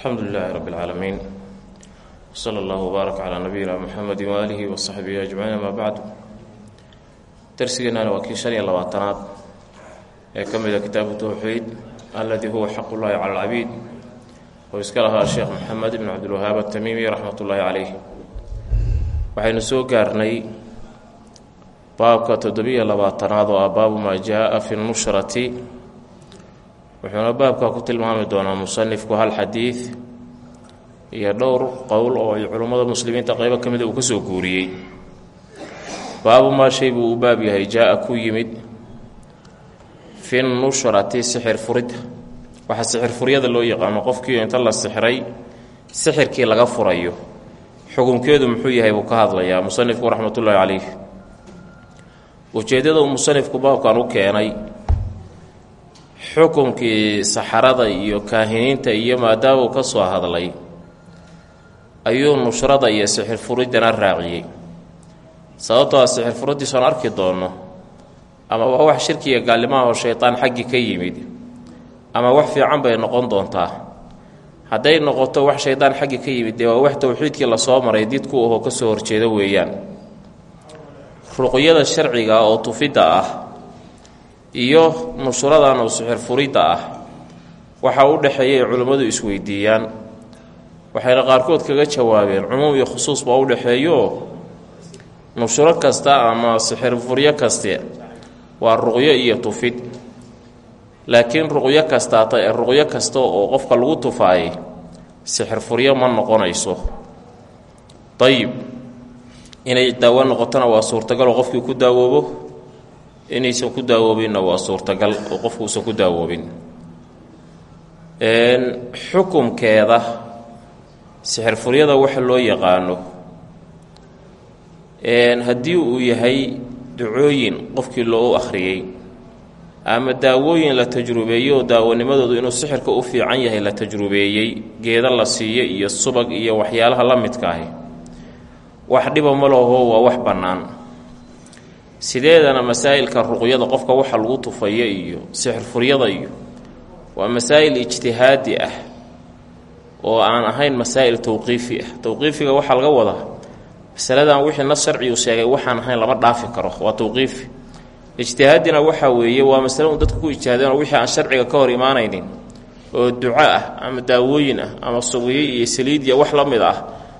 alxamdu lilaahi rabi اlcaalamiin wsala allahu wbaarak calaa nabiyina muxamedi waaalihi wa saxbihi ajmaciin amaa bacdu darsigeenana waa kii shan iyo labaatanaad ee ka mida kitaabu towxiid alladii huwa xaq ullaahi cala alcabiid oo iska lahaa sheekh maxamed ibn cabdilwahaab atamiimi raxmat ullaahi caleyh waxaynu soo gaarnay baabka toddobiyo labaatanaad oo ah baabu maa jaa-a fi wuxuuna baabka ku tilmaami doonaa musanifku hal xadiid iyo dhowr qowl oo ay culummada muslimiinta qeybo ka mida uu ka soo guuriyey. Baabu maa shay buu u baab yahay jaa-a ku yimid fi nushrati sixir furidda waxaa sixir furyada loo yaqaano qofkii inta la sixray sixirkii laga furayo. Xukunkeedu muxuu yahay buu ka hadlayaa musanifku raxmatullaahi caleyh ujeeddada uu musanifku baabkan u keenay xukunkii saxarada iyo kaahiniinta iyo maadaama uu ka soo hadlay ayuu nushrada iyo sixir furiddana raaciyey. Sababtoo a sixir furiddiisoon arki doonno ama waa wax shirkiga oo shaytaan xaggii ka yimid ama wax fiican bay noqon doontaa. Hadday noqoto wax shaydaan xaggi ka yimid dee waa wax towxiidkii la soo maray didku ahoo ka soo horjeeda weeyaan. Ruqyada sharciga oo tufidda ah iyo nushradan oo sixir furidda ah. Waxaa u dhexeeya ay culimmadu isweydiiyaan. Waxayna qaarkood kaga jawaabeen cumuum iyo khusuus baa u dhexeeyooo nushro kasta ama sixir furyo kaste waa ruqyo iyo tufid. Laakiin ruqyo kastaata ee ruqyo kasta oo qofka lagu tufaayay sixir furyo ma noqonayso. Dayib inay daawo noqotona waa suurtagal oo qofkii ku daawoobo inaysan ku daawoobinna waa suurtagal oo qofku usan ku daawoobin. Xukumkeeda sixir furyada waxa loo yaqaano haddii uu yahay ducooyin qofkii loo akhriyey ama daawooyin la tajrubeeyey oo daawonimadoodu inuu sixirka u fiican yahay la tajrubeeyey geeda la siiyo iyo subag iyo waxyaalaha la midka ahi wax dhiba ma laho waa wax bannaan sideedana masaa'ilka ruqyada qofka waxa lagu tufayo iyo sixir furyada iyo waa masaa'il ijtihaadi ah oo aan ahayn masaa'il towqiifi ah. Towqiifiga waxaa laga wadaa masaladan wixii nas sharcigu sheegay waxaan ahayn lama dhaafi karo waa towqiifi ijtihaadina waxaa weeye waa masale un dadku ku ijtihaadeen wixii aan sharciga ka hor imaanaynin oo duco ah ama daawooyin ah ama sugiyo iyo saliidiya wax la mid ah.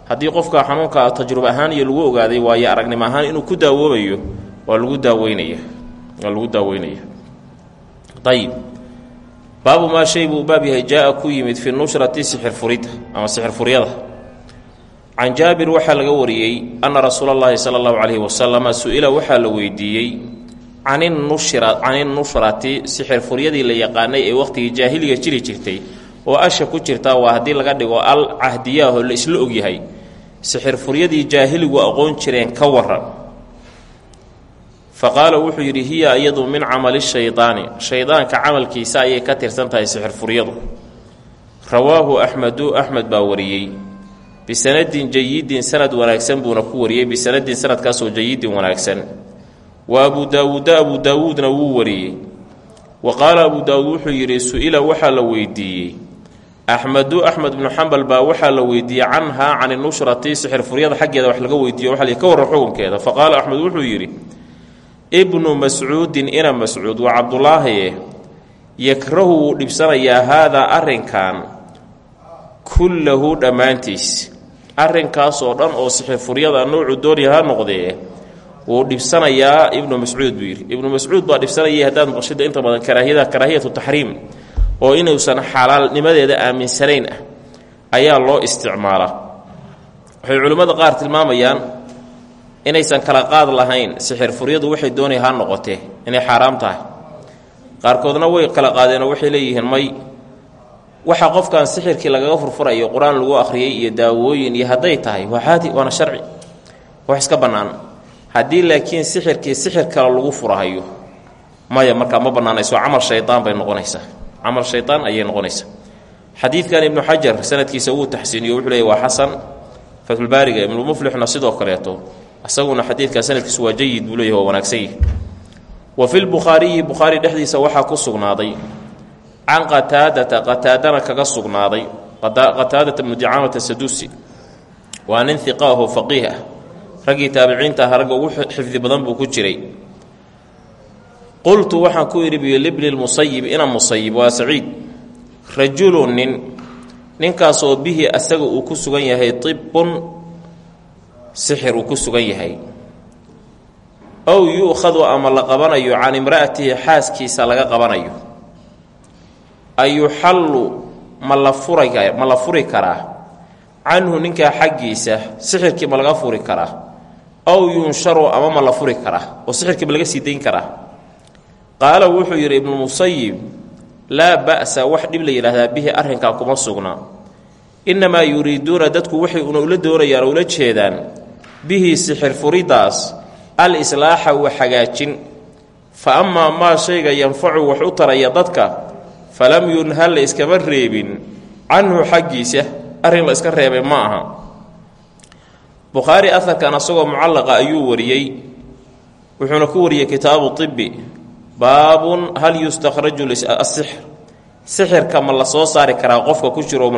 Haddii qofka xanuunka tajruba ahaan iyo lagu ogaaday waayo aragnimo ahaan inuu ku daawoobayo waa lagu daaweynaya. Waa lagu daaweynaya. Ayib baabu maa shay buu baab yahay jaa-a ku yimid fi nushrati sixir furidda ama sixir furyada. Can jaabir waxaa laga wariyey anna rasuula allahi sala allahu calayhi wasalama su'ila waxaa la weydiiyey caninnushra caninushrati sixir furyadii la yaqaanay ee waqhtigii jaahiliga jiri jirtay oo asha ku jirta waa haddii laga dhigo al cahdiyaahoo la isla ogyahay sixir furyadii jaahiligu aqoon jireen ka waran fa qaala wuxuu yidhi hiya iyadu min camali shaydaani shaydaanka camalkiisa ayay ka tirsan tahay sixir furyadu rawaahu axmedu axmed baa wariyey bisanadin jayidin sanad wanaagsan buuna ku wariyey bisanadin sanadkaasoo jayidin wanaagsan wa abuu daawuuda abuu daawuudna wuu wariyey wa qaala abuu daawuud wuxuu yidhi su'ila waxaa la weydiiyey axmedu axmed bnu xambal baa waxaa la weydiiyey canhaa cani nushrati sixir furyada xaggeeda wax laga weydiiyo waxa ka warran xukunkeeda fa qaala axmed wuxuu yidhi ibnu mascuudin ina mascuud waa cabdulaahiye yakrahu wuu dhibsanayaa haadaa arrinkan kullahu dhammaantiis. Arrinkaas oo dhan oo sixir furyada noucu doonaya ha noqdee wuu dhibsanayaa ibnu mascuud buu yidhi. Ibnu mascuud baa dhibsanayay haddaad maqashida inta badan karaahiyada karaahiyatu taxriim oo inuusan xalaalnimadeeda aaminsanayn ah ayaa loo isticmaalaa waxay culimmada qaar tilmaamayaan inaysan kala qaad lahayn sixir furyadu waxay doonaya ha noqotee inay xaaraam tahay. Qaarkoodna way kala qaadeenoo waxay leeyihiin may waxa qofkan sixirkii lagaga furfurayo qur'aan lagu akhriyey iyo daawooyin iyo hadday tahay waa waana sharci wax iska bannaan. Haddii laakiin sixirkii sixir kale lagu furahayo maya markaa ma bannaanayso camal shaydaan bay noqonaysaa camal shaydaan ayay noqonaysaa. Xadiidkan ibnu xajar sanadkiisa wuu taxsiiniyo wuxuu leeyay waa xasan fatxulbaariga ibnumuflixna sidoo kaleeto isaguna xadiidkan sanadkiisu waa jayid buu leeyahy waa wanaagsan yihi wa fi lbukhaariyi bukhaari dhexdiisa waxaa ku sugnaaday. Can qataadata qataadana kaga sugnaaday. Qataadata bnu dicaamata saduusi waa nin hiqaaho faqiih ah. Raggii taabiciinta ah ragga ugu xifdi badan buu ku jiray. Qultu waxaan ku idhi biyo libni lmusayib ina musayib waa saciid. Rajulu nin ninkaasoo bihi asaga uu ku sugan yahay tibun sixir uu ku sugan yahay. Ow yu'khadu ama la qabanayo can imra'atihi xaaskiisa laga qabanayo. Ayuxallu ma la fura ma la furi karaa? Canhu ninkaa xaggiisa sixirkii ma laga furi karaa? Ow yunsharu ama ma la furi karaa? Oo sixirkii ma laga sii dayn karaa? Qaala wuxuu yidhi ibnumusayib laa ba'sa wax dhib la yidhaahdaa bihi arrinkaa kuma sugna. Innamaa yuriiduuna dadku waxay una ula doonayaan ula jeedaan bihi sixir furiddaas al islaaxa wa hagaajin fa amaa maa shayga yanfacu wax u taraya dadka falam yunhal la iskama reebin. Canhu xaggiisa arrin la iska reebay ma aha. Bukhaari aharkan asagoo mucallaqa ayuu wariyey. Wuxuuna ku wariyey kitaabu tibi baabun hal yustakhraju asixr sixirka ma la soo saari karaa qofka ku jiro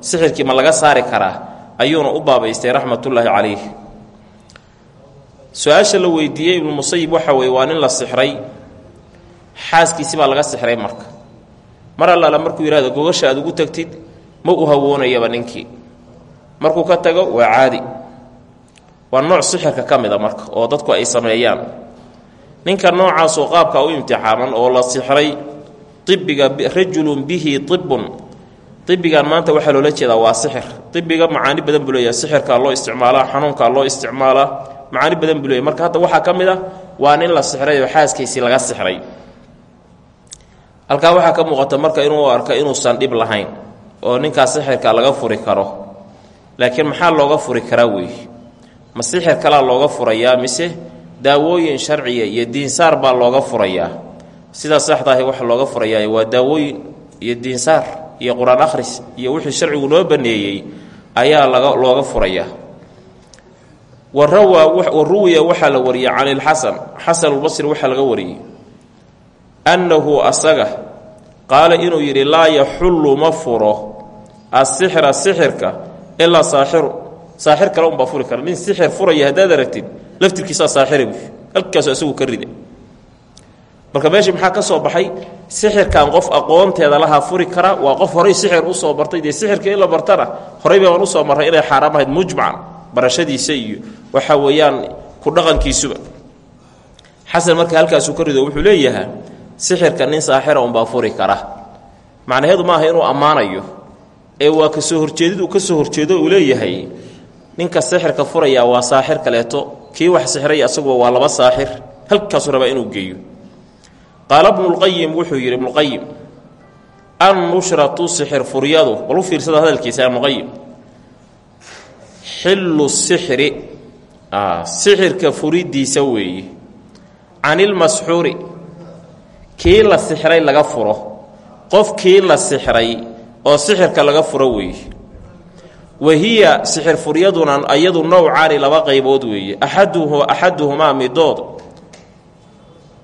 sixirkii ma laga saari karaa ayuuna u baabaystay raxmatullaahi calayh su'aasha la weydiiyey ibnumusayib waxa weye waa nin la sixray. Xaaskiisi laga sixray marka. Mar allaala markuu yidhahdo gogasha aad ugu tagtid ma u hawoonayaba ninkii. Markuu ka tago waa caadi. Waa nooc sixirka ka mida marka oo dadku ay sameeyaan. Ninka noocaasoo qaabka u imtixaaman oo la sixray ibiga rajulun bihi ibun ibigan maanta waxaa loola jeedaa waa sixir. Ibiga macaani badan buu leeyahay sixirkaa loo isticmaalaa xanuunkaa loo isticmaalaa macaani badan buu leeyahy. Marka hadda waxaa ka ah waa nin la sixray oo xaaskiisii laga sixray. Halkaa waxaa ka muuqata marka inuu arka inuusan dhib lahayn oo ninkaas sixirka laga furi karo. Laakiin maxaa looga furi karaa weeye ma sixir kalaa looga furayaa mise daawooyin sharciya iyo diinsaar baa looga furayaa? Sidaa saxdaahi waxa looga furayaa waa daawooyin iyo diinsaar iyo qur'aan akhris iyo wixii sharcigu noo baneeyey ayaa laga looga furayaa wa ruwiya waxaa la wariyey can ilxasan xasanulbasri waxaa laga wariyey. Annahu asaga qaala inuu yidhi laa yaxullu ma furo asixra sixirka ilaa saaxiru saaxir kale unbaa furi kara. Nin sixir furaya haddaad aragtid laftirkiisaa saaxira buy halkaasu isagu marka meesha maxaa ka soo baxay? Sixirkan qof aqoonteeda lahaa furi kara waa qof horay sixir u soo bartay. Dee sixirka in la bartana horay baan u soo marray inay xaaraam ahayd mujmacan barashadiisa iyo waxa weeyaan ku dhaqankiisuba. Xasan marka halkaasuu ka rido wuxuu leeyahaa sixirka nin saaxira unbaa furi kara. Macnaheedu maaha inuu ammaanayo. Ee waa ka soo horjeedid uu ka soo horjeedo uu leeyahay ninka sixirka furayaa waa saaxir kaleeto kii wax sixray asaguba waa laba saaxir halkaasuu rabaa inuu geeyo. Qaala bnulqayim wuxuu yidhi ibnuqayim an nushratu sixir furyadu. Bal u fiirsada hadalkiisa ibnuqayim xillu sixri sixirka furidiisa weeye canilmasxuuri kii la sixray laga furo. Qof kii la sixray oo sixirka laga furo weeye wahiya sixir furyaduna ayadu nowcaani laba qaybood weeye axaduhu axaduhumaa midood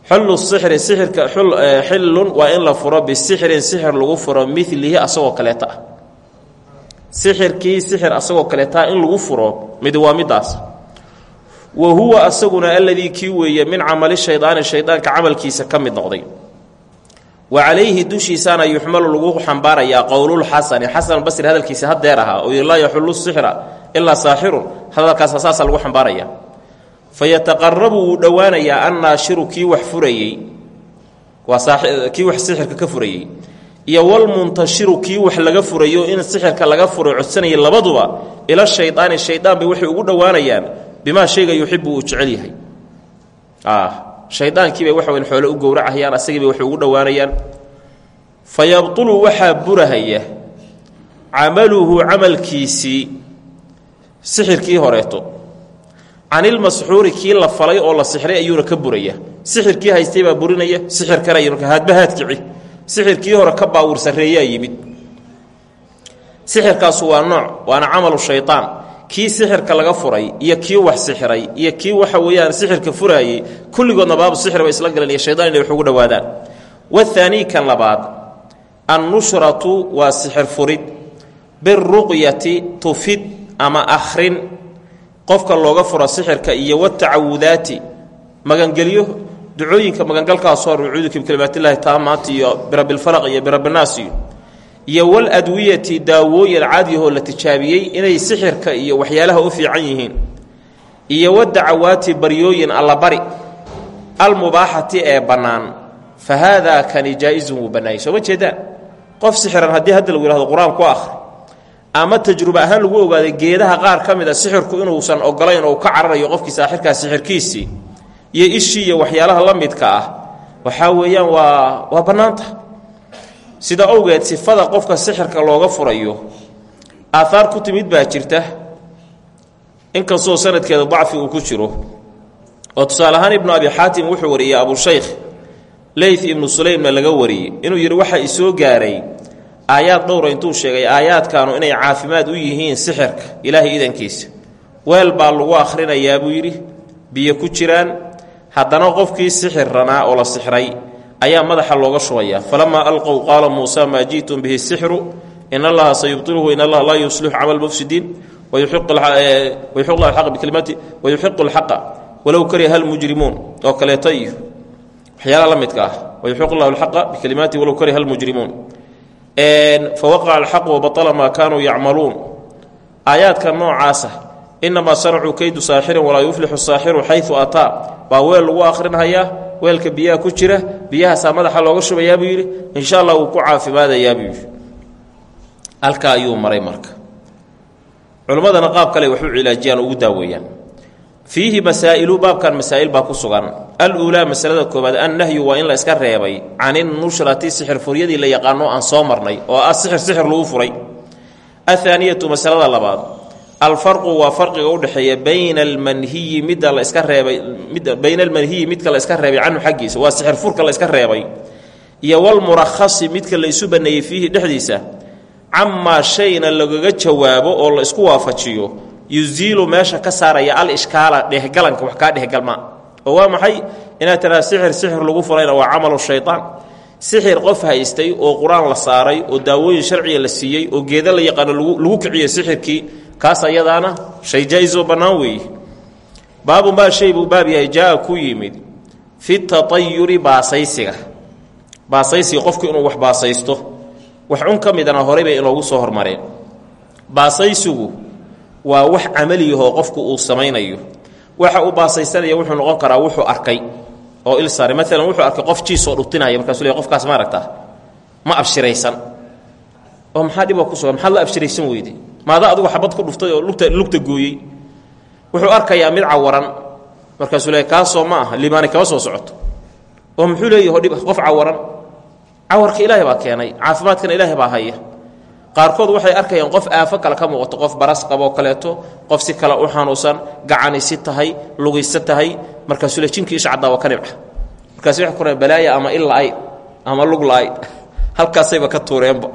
xullu sixri sixirka xillun waa in la furo bisixrin sixir lagu furo milihi asagoo kaleeta ah sixirkii sixir asagoo kaleetaa in lagu furo mid waa midaas. Wa huwa asaguna alladii kii weeye min camali shaydaani shaydaanka camalkiisa ka mid noqday. Wa calayhi dushiisaana yuxmalu lagu xambaarayaa qowlulxasani xasan basri hadalkiisa hadeer ahaa oo yidhi laa yaxullu sixra ilaa saaxirun. Hadalkaas saasa lagu xambaaraya. Fa yataqarabu wuu dhowaanayaa annaashiru kii wax furayey. Waa kii wax sixirka ka furayey iyo walmuntashiru kii wax laga furayo in sixirka laga furay codsanayay labaduba ila shaydaani shaydaan bay waxay ugu dhowaanayaan bimaa shayga yuxibu uu jecel yahay. Shaydaankiibay waxa weyn xoole u gowracayaan asagiibay waxay ugu dhowaanayaan. Fa yabtulu waxaa burahaya camaluhu camalkiisii sixirkii horeeto. Canilmasxuuri kii la falay oo la sixray ayuuna ka buraya. Sixirkii haystay baa burinaya sixir kale marka haadbahaad kici sixirkii hore ka baawur sarreeyaa yimid. Sixirkaasu waa nooc waana camalu shaydaan kii sixirka laga furay iyo kii wax sixiray iyo kii waxa weeyaan sixirka furaayey kulligoodna baabu sixir bay isla galeen iyo shaydaan inay wax ugu dhowaadaan wathaanii kan labaad annushratu waa sixir furid. Biruqyati tufid ama akhrin. Qofka looga furo sixirka iyo watacawudaati magangelyo ducooyinka magangalkaasoo rucuuduka bikalimaatillahi taamaat iyo birabilfalaq iyo birabinaas iyo iyo waladwiyati daawooyin caadiyahoo la tijaabiyey inay sixirka iyo waxyaalaha u fiican yihiin iyo wadacawaati baryooyin allabari almubaaxati ee bannaan. Fa haadaa kani jaa-izun wuu bannaayay soo ma jeedaan? Qof sixiran haddii hadda lagu yihahdo qur'aan ku akhri. Ama tajruba ahaan lagu ogaaday geedaha qaar ka mid a sixirku inuusan ogolayn oo ka cararayo qofkii saaxirkaa sixirkiisii iyo ishii iyo waxyaalaha la midka ah waxaa weeyaan waa waa bannaanta. Sida owgeed sifada qofka sixirka looga furayo aahaar ku timid baa jirta. Inkastoo sanadkeeda dacfi uu ku jiro. Oo tusaale ahaan ibnu abi xaatim wuxuu wariyey abushaykh leyth ibnu sulaymna laga wariyey inuu yidhi waxaa isoo gaaray aayaad dhowra intuu sheegay aayaadkaanu inay caafimaad u yihiin sixirka ilaahay idankiisa weel baa lagu akhrinayaa buu yidhi. Biyo ku jiraan haddana qofkii sixir ranaa oo la sixray ayaa madaxa looga shubayaa falamaa alqow qaala muusa maa ji'tum bihi sixru? In allaha sayubtiluhu in allaha laa yuslixu camal mufsidiin wayuxiqu llahu bikalimaati wayuxiqu lxaqa walow kariha almujrimuun oo kaleeto iyo waxyaalaha la midka ah. Wayuxiqu llahu lxaqa bikalimaati walow kariha almujrimuun fawaqaca alxaqu wabaطla maa kaanuu yacmaluun. Aayaadka noocaasa inamaa sanacuu kaydu saaxirin walaa yuflixu saaxiru xayu ataa baa weel lagu akhrinhayaa weelka biyaha ku jira biyahaasaa madaxa looga shubayaa buu yidhi insha allah wuu ku caafimaadayaa buu yidhi. Halkaa ayuu maray marka. Culimmadana qaab kale waxu cilaajiyaan ugu daaweeyaan. Fiihi masaa'ilu baabkan masaa'il baa ku sugan. Aluulaa masalada koobaad annahyu waa in la iska reebay. Caninushrati sixir furyadii la yaqaano aan soo marnay oo ah sixir sixir lagu furay. Athaaniyatu masalada labaad alfarqu waa farqiga udhexeeya bayna almanhiyi midda la iska reebay bayna almanhiyi midka la iska reebay canhu xaggiisa waa sixir furka la iska reebay iyo walmurakhasi midka la isu baneeyey fiihi dhexdiisa camaa shayna lagaga jawaabo oo la isku waafajiyo yuziilu meesha ka saaraya al ishkaala dhehgalanka wax kaa dhehgalma. Oo waa maxay? Inaad tiraa sixir sixir lagu furayna waa camalu shaytaan. Sixir qof haystay oo qur'aan la saaray oo daawooyin sharciga la siiyey oo geeda la yaqaano lagu kiciyey sixirkii kaas ayadaana shay jaa-isoo bannaan weeye. Shay buu baab yahay jaa-a ku yimid. Fi tatayuri baasaysiga. Baasaysiga qofku inuu wax baasaysto. Wax cun ka midana inoogu soo hormareen. Baasaysigu waa wax camaliyahoo qofku uu samaynayo. Waxa uu baasaysanaya wuxuu noqon karaa wuxuu arkay. Oo il saaray maalan wuxuu arkay qof jiisoo dhutinaya markaasuu le qofkaas ma aragtaa? Ma abshiraysan. Oo maxaa dhiboo ku sugan? Maxaad la abshiraysan weyde maada adigu xabad ku dhuftay oo lugta lugta gooyey. Wuxuu arkayaa mid cawaran. Markaasuu le kaasoo ma aha limaani kama soo socoto. Oo muxuu leeyaho dhib qof cawaran. Cawarka ilaahay baa keenay caafimaadkana ilaahay baa haya. Qaarkood waxay arkayaan qof aafo kale ka muuqato qof baras qaboo kaleeto qof si kale u xanuunsan gacanisi tahay lugaysa tahay. Markaasuu le jinkii isha caddaa waa ka dhibca markaas balaaya ama il la-ayd ama lug la-ayd halkaasayba ka tuureenba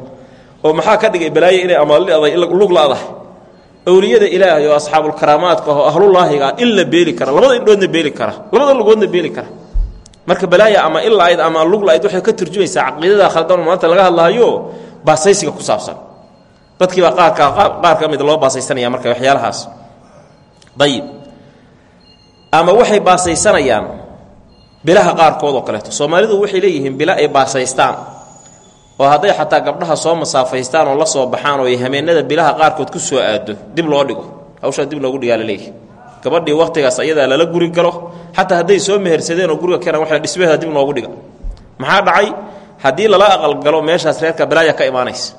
oo maxaa ka dhigay balaaya inay ama leedahay lug la-dahay awliyada ilaahay oo asxaabulkaraamaadka oo ahlulaahiga in la beeli kara labada indhoodna beeli kara labada lugoodna beeli kara. Marka balaaya ama il la-ayd ama lug la-ayd waxay ka turjumaysaa caqiidada khaldan maanta laga hadlaayo baasaysiga ku saabsan. Dadkiibaa qaar ka mid loo baasaysanaya marka waxyaalahaas. Ayib ama waxay baasaysanayaan bilaha qaarkood oo kaleeto. Soomaalidu waxay leeyihiin bila ay baasaystaan oo hadday xataa gabdhaha soo masaafaystaan oo la soo baxaan oo hameenada bilaha qaarkood ku soo aado dib loo dhigo. Hawshaa dib loogu dhigaa laleeyahy gabadhii wakhtigaas ayadaa lala guri galo xataa hadday soo mehersadeen oo guriga keenaan waa dhismaheeda dib loogu dhiga maxaa dhacay? Haddii lala aqalgalo meeshaas reerka balaaya ka imaanaysa.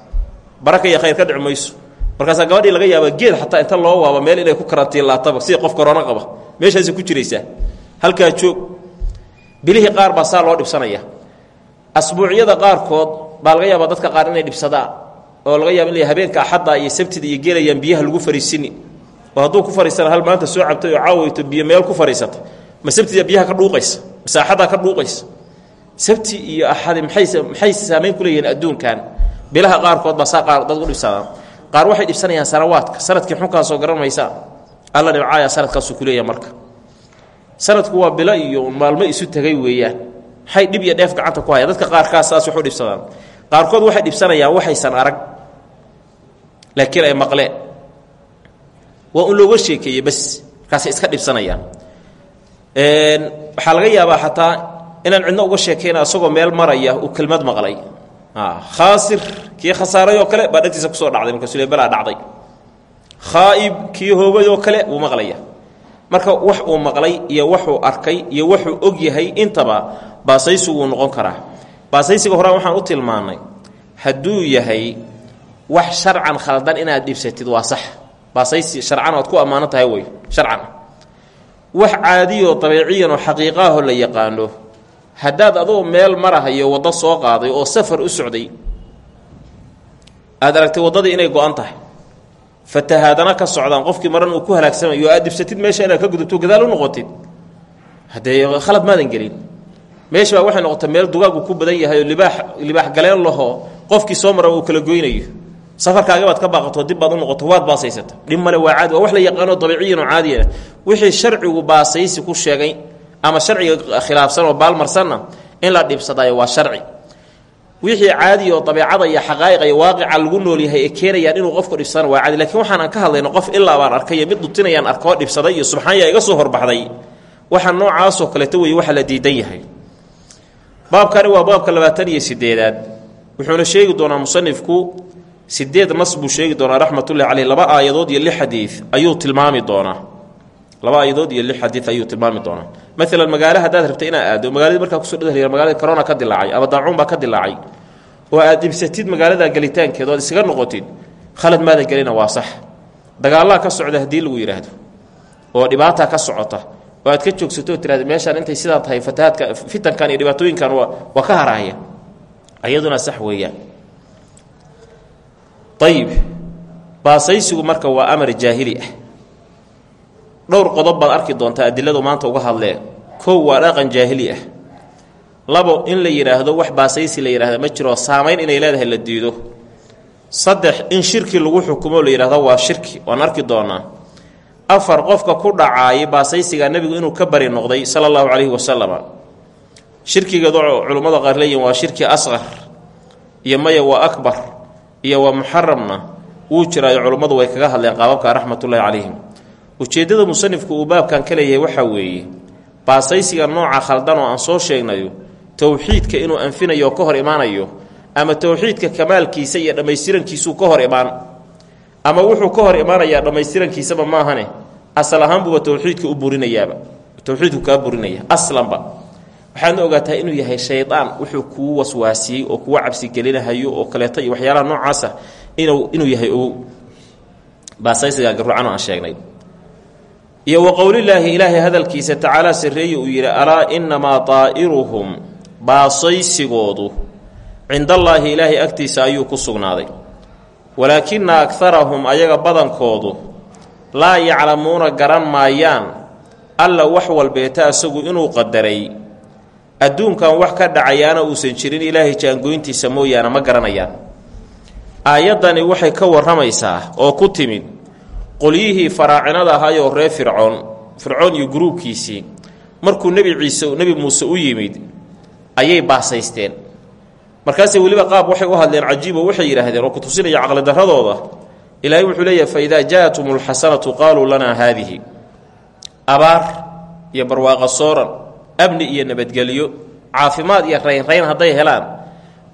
Baraka iyo khayr ka dhici mayso. Gabadhii laga yaaba geed xataa inta loo waaba meel inay ku karantiilaataba sida qof korona qaba. Meeshaasay ku jiraysaa. Halkaa joog. Bilihii qaar baa saa loo dhibsanaya. Asbuucyada qaarkood baa laga yaabaa dadka qaar inay dhibsadaan oo laga yaaba in habeenka axadda iyo sabtida iyo gelayaan biyaha lagu fariisini oo hadduu ku fariisana hal maanta soo cabtay oo caawayto biyo meel ku fariisata ma sabtida biyaha ka dhuuqaysa axaddaa ka dhuuqaysa? Sabti iyo axadi maxay maxay saamayn ku leeyihiin adduunkan? Bilaha qaarkood baa saa dad u dhibsadaan. Qaar waxay dhibsanayaan sanawaadka sannadkii xunkaasoo garan maysaa alla dhibcaaya sanadkaasuu ku leeyahay marka. Sanadku waa bilo iyo maalmo isu tegay weeyaan. Maxay dhib iyo dheef gacanta ku haya dadka qaarkaas saas waxu dhibsadaan qaarkood waxay dhibsanayaan waxaysan arag. Laakiin ay maqleen waa un looga sheekeeyey bas markaasay iska dhibsanayaan. Waxaa laga yaabaa xataa inaan cidno uga sheekayna isagoo meel maraya uu kelmad maqlay. Khaasir kii khasaaray oo kale baa ku soo dhacday markaasuu le balaa dhacday. Khaa'ib kii hoogay oo kale wuu maqlaya. Marka wax uu maqlay iyo waxuu arkay iyo waxuu og yahay intaba baasaysiguu noqon karaa baasaysiga horaan waxaan u tilmaannay hadduu yahay wax sharcan khaldan inaad dhibsatid waa sax. Baasaysi sharcan oad ku ammaanan tahay wey sharcan. Wax caadiyoo dabeeciyanoo xaqiiqaahoo la yaqaano haddaad adoo meel marahayo waddo soo qaaday oo safar u socday aad aragtay waddadii inay go-an tahay. Fatahaadana ka socdaan qofkii maran uu ku halaagsamayo aad dhibsatid meesha inaad ka gudubto gadaal u noqotid. Haddee khalad maadan gelin meesha baa waxay noqotay meel dugaagu ku badan yahay oo libaax libaax galeen lahoo qofkii soo mara uu kala goynayo. Safarkaagabaad ka baaqato dib baad u noqoto waad baasaysata. Dhib waa caadi wax la yaqaano dabiiciyan oo caadiya wixii sharcigu baasaysi ku sheegay ama sharciga khilaafsan oo baalmarsanna in la dhibsadayo waa sharci. Wixii caadi oo dabeecada iyo xaqaa'iqa iyo waaqica lagu nool yahay ee keenayaan inuu qofku dhibsadana waa caadi. Lakiin waxaan ka hadlayno qof ilaa baan arkay mid dhutinayaan arkoo dhibsaday iyo subxaanya iga soo horbaxday. Waxa noocaasoo kaleeto weeye waxa la diidan yahay baabkani waa baabka labaatan iyo sideedaad wuxuuna sheegi doonaa musanifku sideed nas buu sheegi doonaa raxmatullahi caleyh laba aayadood iyo lix xadiid ayuu tilmaami doonaa. Laba aayadood iyo lix xadiid ayuu tilmaami doonaa. Maalan magaalo haddaad rabta inaad aado magaaladii markaa ku soo dhadhaliya magaalada corona ka dilaacay ama daacuun baa ka dilaacay oo aad dhibsatid magaalada gelitaankeeda oad isaga noqotid khalad maadan gelina waa sax. Dagaallaa ka socda haddii lagu yidhaahdo oo dhibaataa ka socota oo ka joogsato oo tirahda meeshaan intay sidaa tahay fatahaadka fitankan iyo dhibaatooyinkan waa waa ka harahaya ayaduna sax weeyaan. Ayib baasaysigu marka waa amar jaahili ah. Dhowr qodob baad arki doontaa adiladu maanta uga hadlee. Kow waa dhaqan jaahili ah. Labo in la yidhaahdo wax baasaysi la yidhahda ma jiro saamayn inay leedahay la diido. Saddex in shirki lagu xukumo la yidhahdo waa shirki. Waan arki doonaa afar qofka ku dhacaayay baasaysiga nebigu inuu ka bari noqday sala allahu calayhi wasalama shirkigeedo culummada qaar leeyihiin waa shirki asqar iyo maya waa akbar iyo waa muxaramna wuu jiraayo culummadu way kaga hadleen qaababka raxmatullaahi calayhim. Ujeeddada musanifku uu baabkan ka leeyahay waxaa weeye baasaysiga nooca khaldan oo aan soo sheegnayo towxiidka inuu anfinayo ka hor imaanayo ama towxiidka kamaalkiisa iyo dhammaystirankiisuu ka hor imaan ama wuxuu ka hor imaanayaa dhammaystirankiisaba maahane. Asal ahaanbuuba towxiidka u burinayaaba. Towxiidku kaa burinaya. Aslanba. Waxaadna ogaataa inuu yahay shaydaan wuxuu kuu waswaasiyey oo kuwa cabsigelinahayo oo kaleeto iyo waxyaalaha noocaasa inuu inuu yahay ogow. Baasaysiga garuucano aan sheegnay. Iyo wa qowlilaahi ilaahay hadalkiisa tacaalaa sarreeye uu yidhi alaa innamaa daa'iruhum baasaysigoodu. Cindallaahi ilaahay agtiisa ayuu ku sugnaaday walaakina akarahum ayaga badankoodu laa yaclamuuna garan maayaan alla wax walbeeta asagu inuu qadaray. Adduunkan wax ka dhacayaana uusan jirin ilaahay jaangoyntiisa mooyaane ma garanayaan. Aayaddani waxay ka warramaysaa oo ku timid qolyihii faraacinada ahaayoo reer fircoon fircoon iyo guruubkiisii markuu nebi ciise nebi muuse u yimid ayay baasaysteen markaasay weliba qaab waxay u hadleen cajiibo waxay yidhaahdeen oo ku tusinaya caqlidarradooda ilaahay wuxuu leeyahay fa idaa jaatum lxasanatu qaaluu lanaa haadihi. Abaar iyo barwaaqo sooran amni iyo nabadgelyo caafimaad iyo raynrayn hadday helaan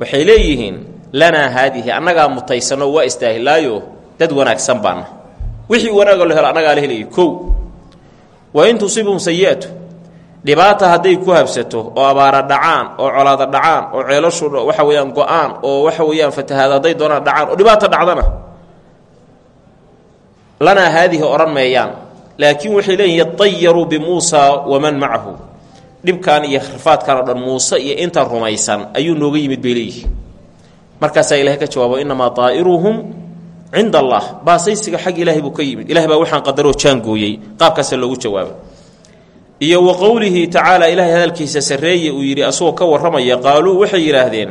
waxay leeyihiin lanaa haadihi annagaa mutaysano waa istaahilaayo dad wanaagsan baana. Wixii wanaagoo la helo annagaa la helayay kow. Wa in tusibhum sayi'atu dhibaata hadday ku habsato oo abaara dhacaan oo colaada dhacaan oo ceelashu waxa weeyaan go'aan oo waxa weeyaan fatahaad hadday doonaan dhacaan oo dhibaata dhacdana. Lanaa haadihi odhan meeyaan laakiin waxay leeyihiin yatayaruu bimuusaa waman macahu dhibkan iyo rafaadkan oo dhan muuse iyo inta rumaysan ayuu nooga yimid bay leeyihiin. Markaasaa ilahay ka jawaabo innamaa daa'iruhum cinda allah. Baasaysiga xag ilaahay buu ka yimid. Ilahay baa waxaan qadaroo jaangooyey qaabkaasa loogu jawaaba iyo wa qowlihi tacaala ilaahay hadalkiisa sarreeye uu yidhi asagoo ka warramaya qaaluu waxay yidhaahdeen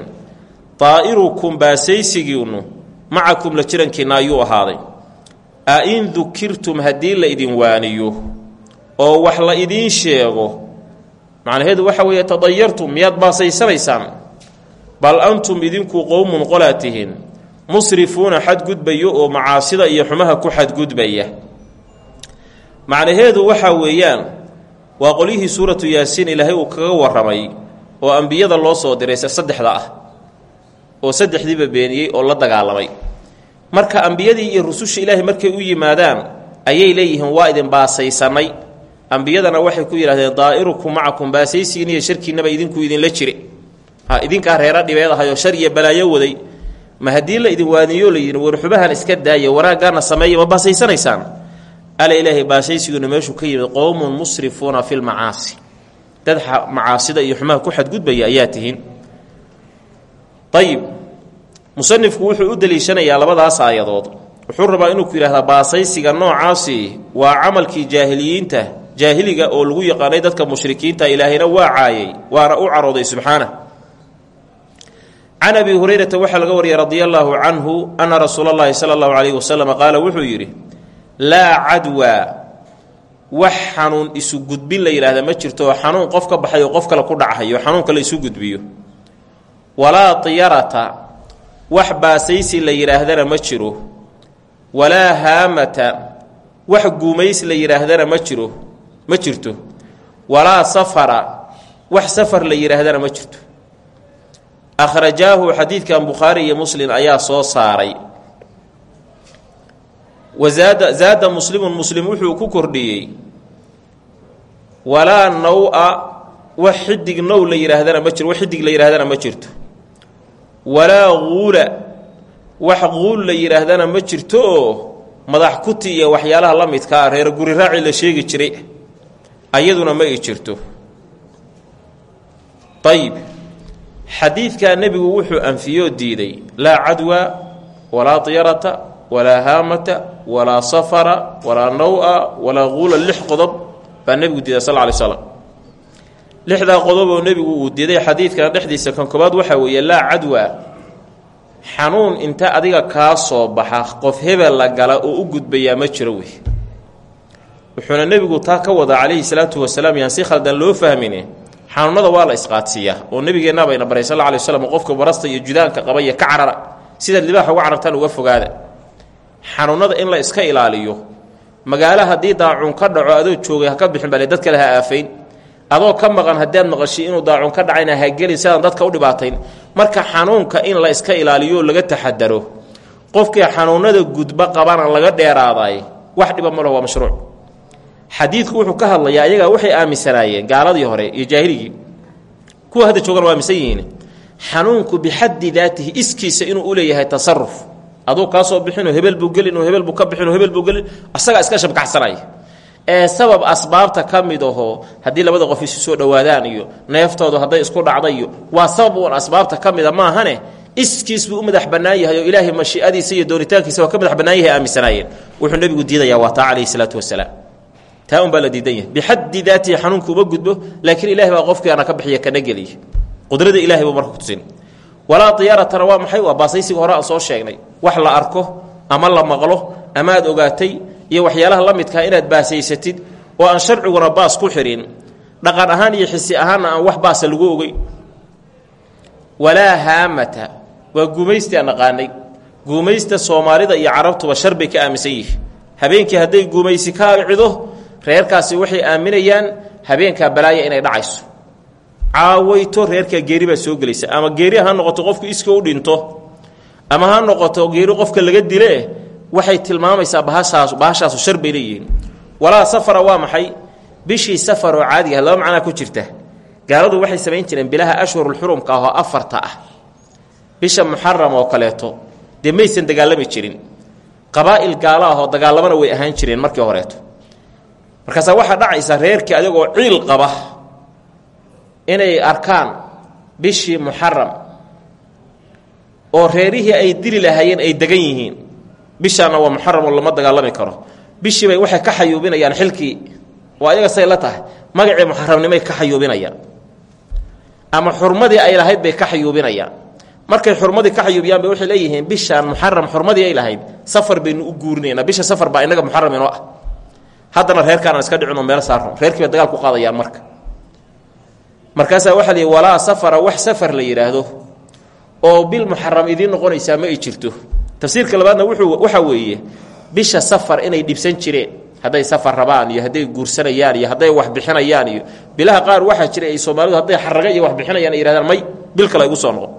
daa'irukum baasaysigiinnu macakum la jirankiinna ayuu ahaaday. A in dukirtum haddii la idin waaniyo oo wax la idiin sheego macnaheedu waxa weeye tadayartum miyaad baasaysanaysaan bal antum idinku qowmun qolaa tihiin musrifuuna xadgudbayo oo macaasida iyo xumaha ku xadgudbaya. Macnaheedu waxaa weeyaan waa qolyihii suuratu yaasiin ilaahay uu kaga warramay oo ambiyada loo soo diray saddexda ah oo saddexdiiba beeniyey oo la dagaalamay. Marka ambiyadii iyo rususha ilaahay markay u yimaadaan ayay leeyihiin waa idin baasaysanay. Ambiyadana waxay ku yidhahdeen daa'irukum macakum baasaysigiin iyo sharkiinnaba idinku idinla jire ha idinkaa reera dhibeed ahayoo shar iyo balaayo waday. Ma haddii la idin waaniyo layidhi warxubahan iska daaya wanaaggaana sameeya ma baasaysanaysaan ala ilaahay baasaysiguna meeshuu ka yimid qowmun musrifuuna fi lmacaasi dad macaasida iyo xumaha ku xadgudbaya ayaa tihiin. Ayib musanifku wuxuu u deliishanayaa labadaas aayadood. Wuxuu rabaa inuu ku yidhahdaa baasaysiga noocaasi waa camalkii jaahiliyiinta jaahiliga oo lagu yaqaanay dadka mushrikiinta ilaahayna waa caayay waana u carooday subxaana. Can abi hurayrata waxaa laga wariyay radia allaahu canhu ana rasuula allahi sala allahu calayhi wasalam qaala wuxuu yidhi laa cadwaa wax xanuun isu gudbin la yidhaahda ma jirto xanuun qof ka baxay qof kale ku dhacayo xanuunka la isu gudbiyo. Walaa tiyarata wax baasaysi la yidhaahdana ma jiro. Walaa haamata wax guumays la yidhaahdana ma jiro ma jirto. Walaa safara wax safar la yidhaahdana ma jirto. Akhrajaahu xadiidkan bukhaari iyo muslim ayaa soo saaray wazaada zaada muslimun muslim wuxuu ku kordhiyey. Walaa naw-a wax xidig now la yidhaahdana ma jiro wax xidig la yidhaahdana ma jirto. Walaa quula wax quul la yidhaahdana ma jirto. Oo madax kuti iyo waxyaalaha la midkaa reer guri raaci la sheegi jiray ayaduna ma i jirto. Ayib xadiidkaa nebigu wuxuu anfiyoo diiday laa cadwa walaa diyarata walaa haamata walaa safara walaa naw-a walaa quula lix qodob baa nebigu diiday sal ly slam lixdaa qodob oo nebigu uu diiday xadiidkan dhexdiisa kan koobaad waxaa weeye laa cadwa. Xanuun inta adiga kaa soo baxa qof hebel la gala oo u gudbayaa ma jiro wey wuxuuna nebigu taa ka wadaa calayhi salaatu wasalaam yaan si khaldan loo fahmine xanuunada waa la isqaadsiiyaa oo nebigeenna bayna baray sal ly waslam qofka barasta iyo judaanka qaba ka carara. Sidaad libaaxa uga carartaan uga fogaada xanuunada in la iska ilaaliyo magaalo haddii daacun ka dhaco adoo joogay ha ka bixin bale dad kale ha aafayn. Adoo ka maqan haddaad maqashay inuu daacun ka dhacayna ha gelin sidaan dadka u dhibaatayn. Marka xanuunka in la iska ilaaliyo laga taxadaro. Qofkii xanuunada gudba qabana laga dheeraaday wax dhiba ma laho waa mashruuc. Xadiidku wuxuu ka hadlayaa ayagaa waxay aaminsanaayeen gaaladii hore iyo jaahiligii kuwa hadda joogan waa aaminsan yihiin. Xanuunku bixaddi daatihi iskiisa inuu u leeyahay tasaruf aduu kaa soo bixinoo hebel buu gelin oo hebel buu ka bixin oo hebel buu gelin asagaa iska shabkaxsanaya ee sabab asbaabta ka mid ahoo haddii labada qof isu soo dhowaadaan iyo neeftoodu hadday isku dhacda iyo waa sabab uun asbaabta ka mida maahane iskiis buu u madax bannaan yahay oo ilaahay mashiicadiisa iyo doonitaankiisa waa ka madax yahay aaminsanaayeen. Wuxuu nebigu diidayaa waa taa calayhi salaatu wasalaam taa un baa la diidan yahay. Bixaddi daatihi xanuunku uma gudbo laakiin ilahay baa qofkiiana ka bixiya kana geliya. Qudrada ilahay buu marka kutusin walaa diyaaratana waa maxay? Waa baasaysiga hore aan soo sheegnay. Wax la arko ama la maqlo ama aad ogaatay iyo waxyaalaha la midkaa inaad baasaysatid oo aan sharciguna baas ku xihin dhaqan ahaan iyo xisi ahaanna aan wax baasa lagu ogey walaa haamata. Waa guumaysti aan naqaanay guumaysta soomaalida iyo carabtuba shar bay ka aaminsan yihiin. Habeenkii hadday guumaysi ka cido reerkaasi waxay aaminayaan habeenkaa balaaya inay dhacayso caawayto reerkaa geeri baa soo gelaysa. Ama geeri ha noqoto qofku iska u dhinto. Ama ha noqoto geeri qofka laga dile waxay tilmaamaysaa bahashaas bahashaasu shar bay leeyihiin. Safara waa maxay? Bishii safar oo caadiga ah laba macnaa ku jirta. Gaaladu waxay samayn jireen bilaha ashhurulxurumka ah oo afarta ah. Bisha muxaram oo kaleeto. Dee maysan dagaalami jirin. Qabaa'il gaalo ah oo dagaalamana way ahaan jireen markii horeeto. Markaasaa waxaa dhacaysa reerkii adigoo ciil qaba inay arkaan bishii muxaram oo reerihii ay dili lahaayeen ay degan yihiin. Bishaana waa muxaram oo lama dagaalami karo. Bishiibay waxay ka xayuubinayaan xilkii. Oo ayaga say la tahay magacii muxaramnimay ka xayuubinayaan. Ama xurmadii ay lahayd bay ka xayuubinayaan. Markay xurmadii ka xayuubiyaanba waxay leeyihiin bishaan muxaram xurmadii ay lahayd safar baynu u guurinaynaa bisha safar baa inaga muxaram inoo ah. Haddana reerkaanaan iska dhicin oo saarno. Reerkii bay dagaal ku qaadayaan marka markaasaa waxaa lihi walaa safara wax safar la yidhaahdo oo bil muxaram idiin noqonaysaa ma jirto. Tafsiirka labaadna waxaa weeye bisha safar inay dhibsan jireen hadday safar rabaan iyo hadday guursanayaan iyo hadday wax bixinayaan iyo bilaha qaar waxaa jira ay soomaalidu hadday xaraga iyo wax bixinayaan ay yihahdaan may bil kale igu soo noqon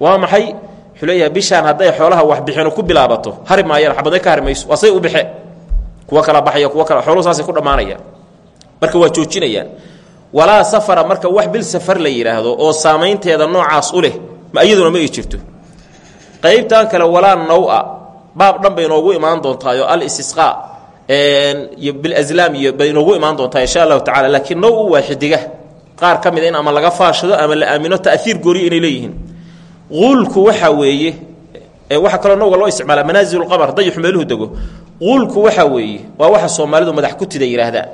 waa maxay? Wuxuu bishaan hadday xoolaha wax bixino ku bilaabato hari maayaan ka hari mayso u bixe. Kuwa kala baxaya kuwa kala xooluhu saasay ku dhammaanayaan. Marka waa joojinayaan walaa safara marka wax bil safar la yidhaahdo oo saamaynteeda noocaas u leh iyaduna ma jirto. Qaybtan kale walaa naw-a baab dhan bay inoogu imaan doontaayo al istisqaa iyo bay imaan doontaa insha allahu tacala laakiin naw-u waa qaar ka a in ama laga faashado ama la aamino ta'hiir gooriya inay leeyihiin. Quulku waxaa weeye waxaa kaloo nawga loo isticmaala manaasil lqamar dayixu meeluhu dego. Quulku waxaa weeye waa waxa soomaalidu madax kutida yidhaahdaan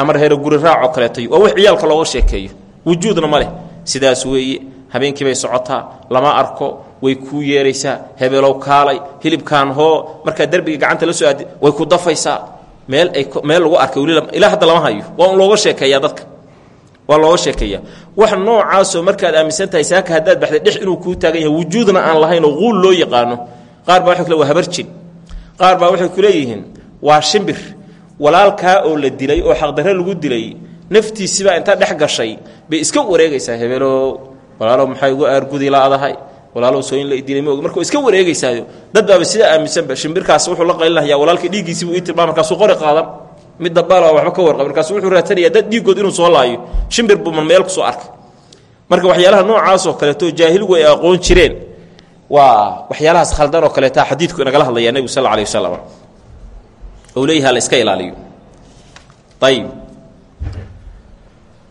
ama reero guri raacoo kaleetay waa wax ciyaalka looga sheekeeyo. Wujuudna ma leh. Sidaas weeye habeenkii bay socotaa lama arko way kuu yeeraysaa hebelow kaalay hilibkaan hoo markaa derbiga gacanta la soo aadi way ku dafaysaa. Meel ay meel lagu arkay weli ilaa hadda lama hayo. Waa un looga dadka. Waa looga sheekeeyaa. Wax noocaasoo markaad aaminsan tahay saaka haddaad baxday dhex inuu kuu taagan yahay wujuudna aan lahayn oo quul loo yaqaano. Qaar baa waxay kule waa habarjin qaar baa waxay ku leeyihiin waa shimbir walaalkaa oo la dilay oo xaqdarre lagu dilay naftiisibaa intaa dhex gashay bay iska wareegaysaa hebelow walaalow maxay ugu aargudi laadahay walaalow soo in la dilay ma og marka iska wareegaysaayo dad baaba sidaa aaminsanba shimbirkaas wuxuu la qaylinahayaa walaalka dhiiggiisiibuu ii tilmaa markaasuu qori qaadan. Mid dabaal waxba ka warqab markaasu wuxuu raadsanaya dad dhiiggood inuu soo laayo. Shimbir buu man meel ku soo arkay. Marka waxyaalaha noocaasoo kaleeto jaahiligu ay aqoon jireen. Waa waxyaalahaas khaldan oo kaleeta xadiidku inagala hadlaya nebigu sal alay wasalam ou leeyaha la iska ilaaliyo. Ayib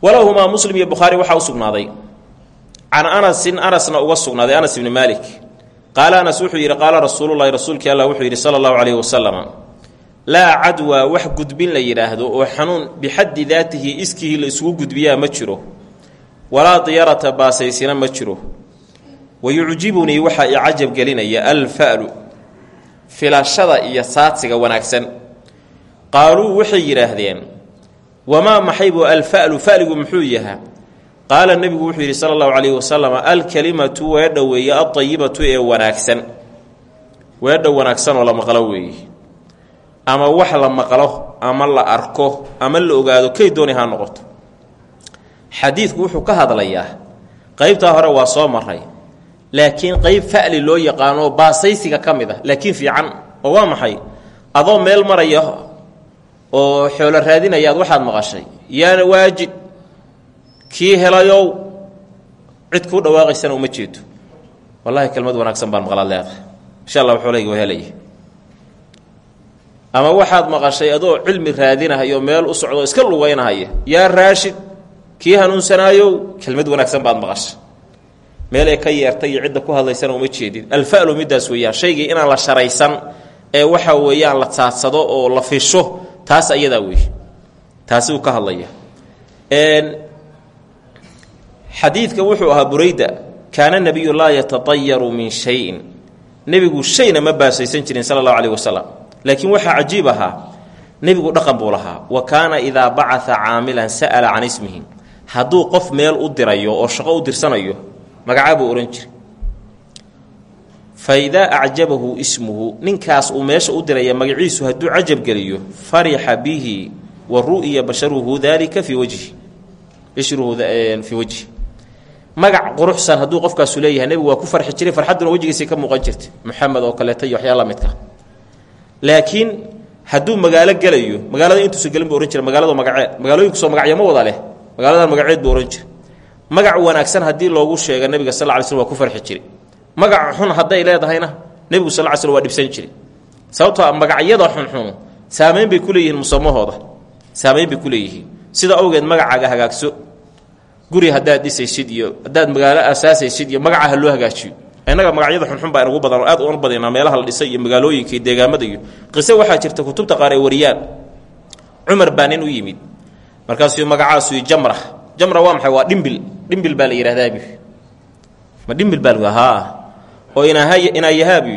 walahumaa muslim iyo bukhaari waxaa u sugnaaday. Can anasin anasna uga sugnaaday anas ibni maalik qaala anas wuxuu yidhi qaala rasuululahi rasuulkii allah wuxuu yidhi sala allahu calayhi wasalam laa cadwaa wax gudbin la yidhaahdo oo xanuun bixaddi daatihi iskihii la isugu gudbiyaa ma jiro. Walaa diyarata baasaysina ma jiro. Wa yucjibunii waxaa i cajab gelinaya alfa'lu filashada iyo saadsiga wanaagsan qaaluu waxay yidhaahdeen wamaa maxaybuu alfa'lu? Fa'ligu muxuu yahaa. Qaala nebigu wuxuu yidhi sala allahu calayhi wasalam alkelimatu weedha weeye adayibatu ee wanaagsan. Weedha wanaagsan oo la maqlo weeye ama wax la maqlo ama la arko ama la ogaado kay dooni ha noqoto. Xadiidku wuxuu ka hadlayaa qaybtaa hore waa soo maray laakiin qayb fa'li loo yaqaano baasaysiga ka mid ah laakiin fiican oo waa maxay? Adoo meel maraya oo xoolo raadinayaad waxaad maqashay. Yaana waajid kii helayow cid kuu dhawaaqaysana uma jeedo. Wallahi kelmad wanaagsan baan maqlaad leedahay insha allah xoolayga waa helaya ama waxaad maqashay adoo cilmi raadinahayo meel u socdo iska lugaynahaya yaa raashid kii hanuunsanaayow kelmad wanaagsan baad maqashay. Meel ay ka yeertay iyo ku hadlaysana uma jeedin. Alfa'lu middaas weeyaan shaygii inaan la sharaysan ee waxa weeyaan la saadsado oo la fisho taas ayadaa wey taasi uu ka hadlaya. Xadiidka wuxuu ahaa burayda kaana nebiyu laa yatatayaru min shayin. Nebigu shayna ma baasaysan jirin sala allahu caleyh wasalam laakiin waxaa cajiib ahaa nebigu dhaqan buu lahaa wa kaana idaa bacaa caamilan sa'ala can ismihi. Hadduu qof meel u dirayo oo shaqo u dirsanayo magacaa buu odhan fa idaa acjabahu ismuhu ninkaas uu meesha u diraya magaciisu hadduu cajab geliyo farixa bihi wa ru'ya basharuhu daalika fii wajhi. Bishruhu fii wajhi. Magac quruxsan hadduu qofkaasu leeyahay nebigu waa ku farxi jiray farxadduna wejigiisay ka muuqan jirtay. Moxamed oo kaleeta iyo waxyaa la midka laakiin hadduu magaalo gelayo magaalada intuusa gelin bu ohan jira magaalada magaceed magaalooyinkusoo magacyo ma wada leh magaaladan magaceed buu ohan jira magac wanaagsan haddii loogu sheega nebiga sal ly slm waa ku farxi jiri magac xun hadday leedahayna nebigu sal slm waa dhibsan jiri sababtoo a magacyada xunxunu saamayn bay ku musamahooda saamayn bay ku sida awgeed magacaaga hagaagso guri haddaad dhisaysid iyo haddaad magaalo asaasaysid iyo magaca loo hagaajiyo. Innaga magacyada xunxun baa inagu badan oo aad uan badinaa meelaha la dhisay iyo magaalooyinka deegaamada iyo qise waxaa jirta kutubta qaar ay wariyaan. Cumar baa u yimid. Markaasuu magacaasuu jamra jamra waa maxay? Waa dhimbil. Dhimbil baa la yidhahdaabi ma dhimbil baa la oo inayahaabi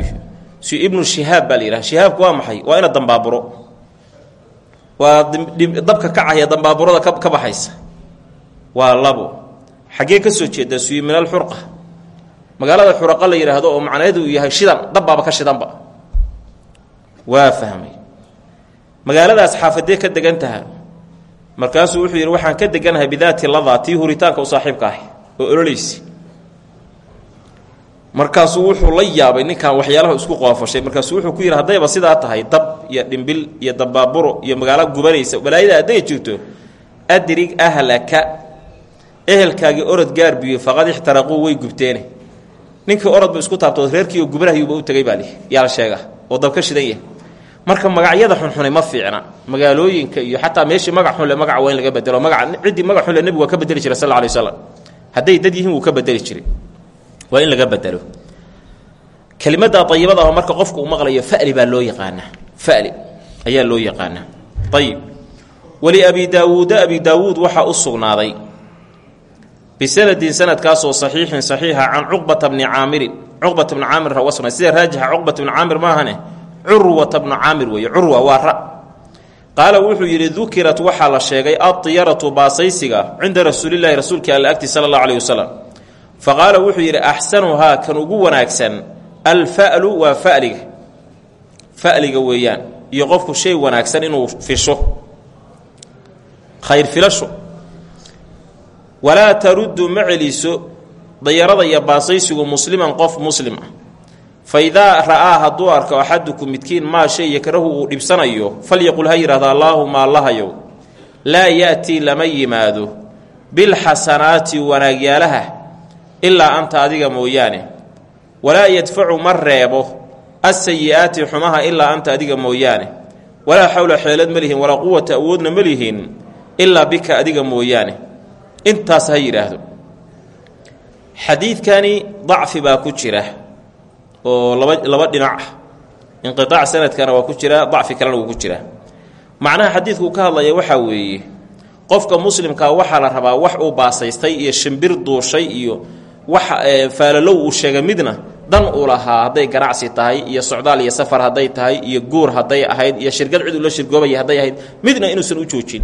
si ibnu shihaab baa la yidhahda shihaabku waa maxay? Waa ina dambaaburo. Waa dabka kacaya dambaaburada ka baxaysa. Waa labo. Xaggee ka soo jeedaa suyi min alxurqa. Magaalada xuraqa la yidhaahdo oo macnaheedu uu yahay shidan dabbaaba ka shidanba. Waa fahmay. Magaaladaas xaafadee ka degan taha markaasuu wuxuu yidhi waxaan ka deganahay bidaati lada tii huritaanka u saaxiibka ah oo ololeysi markaasuu wuxuu la yaabay ninkan waxyaalaha isku qoofashay markaasuu wuxuu ku yidhi haddayba sidaa tahay dab iyo dhimbil iyo dabaaburo iyo magaalo gubanaysa balaayada hadday jirto adrig ahlaka ehelkaagii orod gaarbiyo faqad ixtaraquu way gubteene. Ninkii orodba isku taabtoo reerkiioo gubanahayuuba u tegay baa li yaa la sheega oo dabka shidan yahay. Marka magacyada xunxune ma fiicna magaalooyinka iyo xataa meeshii magac xunle magaca waa in laga bedelo magaa ciddii magac xunle nebigu waa ka bedeli jiray sal alay waslam hadday dad yihiin wuu ka bedeli jiray waa in laga bedelo. Kelimada ayibada oo marka qofku uu maqlayo fali baa loo yaqaanaa. Fali ayaa loo yaqaanaa. Ayib wali abi daawuuda abi daawuud waxaa u sugnaaday bisanadin sanadkaasoo saxiixin saxiixa can cuqbata bni caamirin cuqbata bni caamir uga sugnay sida raajixa cuqbata bni caamir maahane curwata bnu caamir weeye. Curwa waa ra. Qaala wuxuu yidhi dukirat waxaa la sheegay adiyaratu baasaysiga cinda rasuulilaahi rasuulka alla agti sala allahu fa qaala wuxuu yidhi axsanuhaa kan ugu wanaagsan alfa'lu waa fa'liga. Fa'liga weeyaan iyo qofku shay wanaagsan inuu fisho. Khayr filasho. Walaa taruddu ma celiso dayarada iyo baasaysigu musliman qof muslim ah. Fa idaa ra'aa hadduu arko axaduku midkiin maa shay yakrahu uu dhibsanayo falyaqul ha yidhahdo allaahuma allahayow. Laa ya'tii lama yimaado. Bilxasanaati wanaagyaalaha ilaa anta adiga mooyaane. Walaa yadfacu ma reebo asayi'aati xumaha ilaa anta adiga mooyaane. Walaa xawla xeelad ma lihin walaa quwata awoodna ma lihin ilaa bika adiga mooyaane. Intaas ha yidhaahdo. Xadiidkani dacfi baa ku jira oo laba laba dhinac. Ah inqiaac sanadkana waa ku jira dacfi kalena ku jira. Macnaha xadiidku ka hadlaya waxaa weeye qofka muslimkaa waxaa la rabaa wax uu baasaystay iyo shimbir duushay iyo faalalow uu sheegay midna dan uu lahaa hadday ganacsi tahay iyo socdaal iyo safar hadday tahay iyo guur hadday ahayd iyo shirkad cid ula shirgoobaya hadday ahayd midna inuusan u joojin.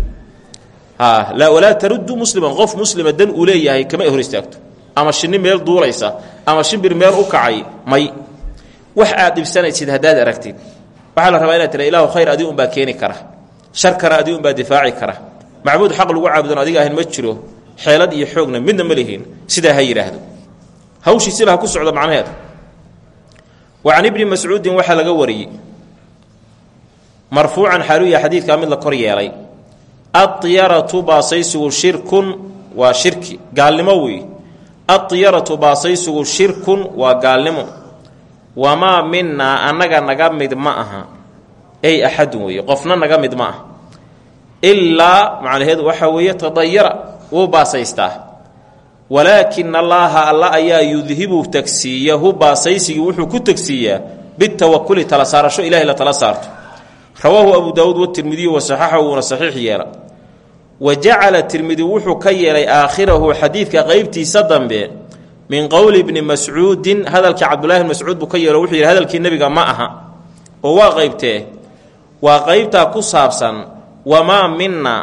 Walaa taruddu musliman qof muslima dan uu leeyahay kama hor istaagto. Ama shinni meel duulaysa ama shimbir meel u kacay may. Wax aad dhibsanaysid haddaad aragtid. Waxaa la rabaa inaad tira ilaahu khayr adi unbaa keeni kara. Sharkana adi unbaa difaaci kara. Macbuud xaq lagu caabudan adiga ahayn ma jiro xeelad iyo xoogna midna ma lihiin sidaa ha yidhaahdo. Hawshii sila ku socdo macnaheedu. Wa can ibni mascuudin waxaa laga wariyey. Marfuucan xaaluya xadiidkaa mid la kor yeelay. Adyaratu baasaysigu shirkun waa shirki gaalnimo wey. Adyaratu baasaysigu shirkun waa gaalnimo. Wamaa minaa annaga naga mid ma aha. Ey axadun weeye qofna naga mid ma aha. Ilaa macnaheedu waxaa weeye tadayara wuu baasaystaa. Walaakina allaaha alla ayaa yudhibu tagsiiyahu baasaysigii wuxuu ku tegsiiyaa bitawakuli tala saarasho ilahay la tala saarto. Rawaahu abu daawuud watirmidiyu wasaxaxahu wuuna saxiix yeela. Wa jacala tirmidi wuxuu ka yeelay aakhirahu xadiidka qeybtiisa dambe min qowli bni mascuudin hadalkii cabdullahi bn mascuud buu ka yeelo wuxuu yidhi hadalkii nebiga ma aha oo waa qeybtee waa qeybtaa ku saabsan wamaa mina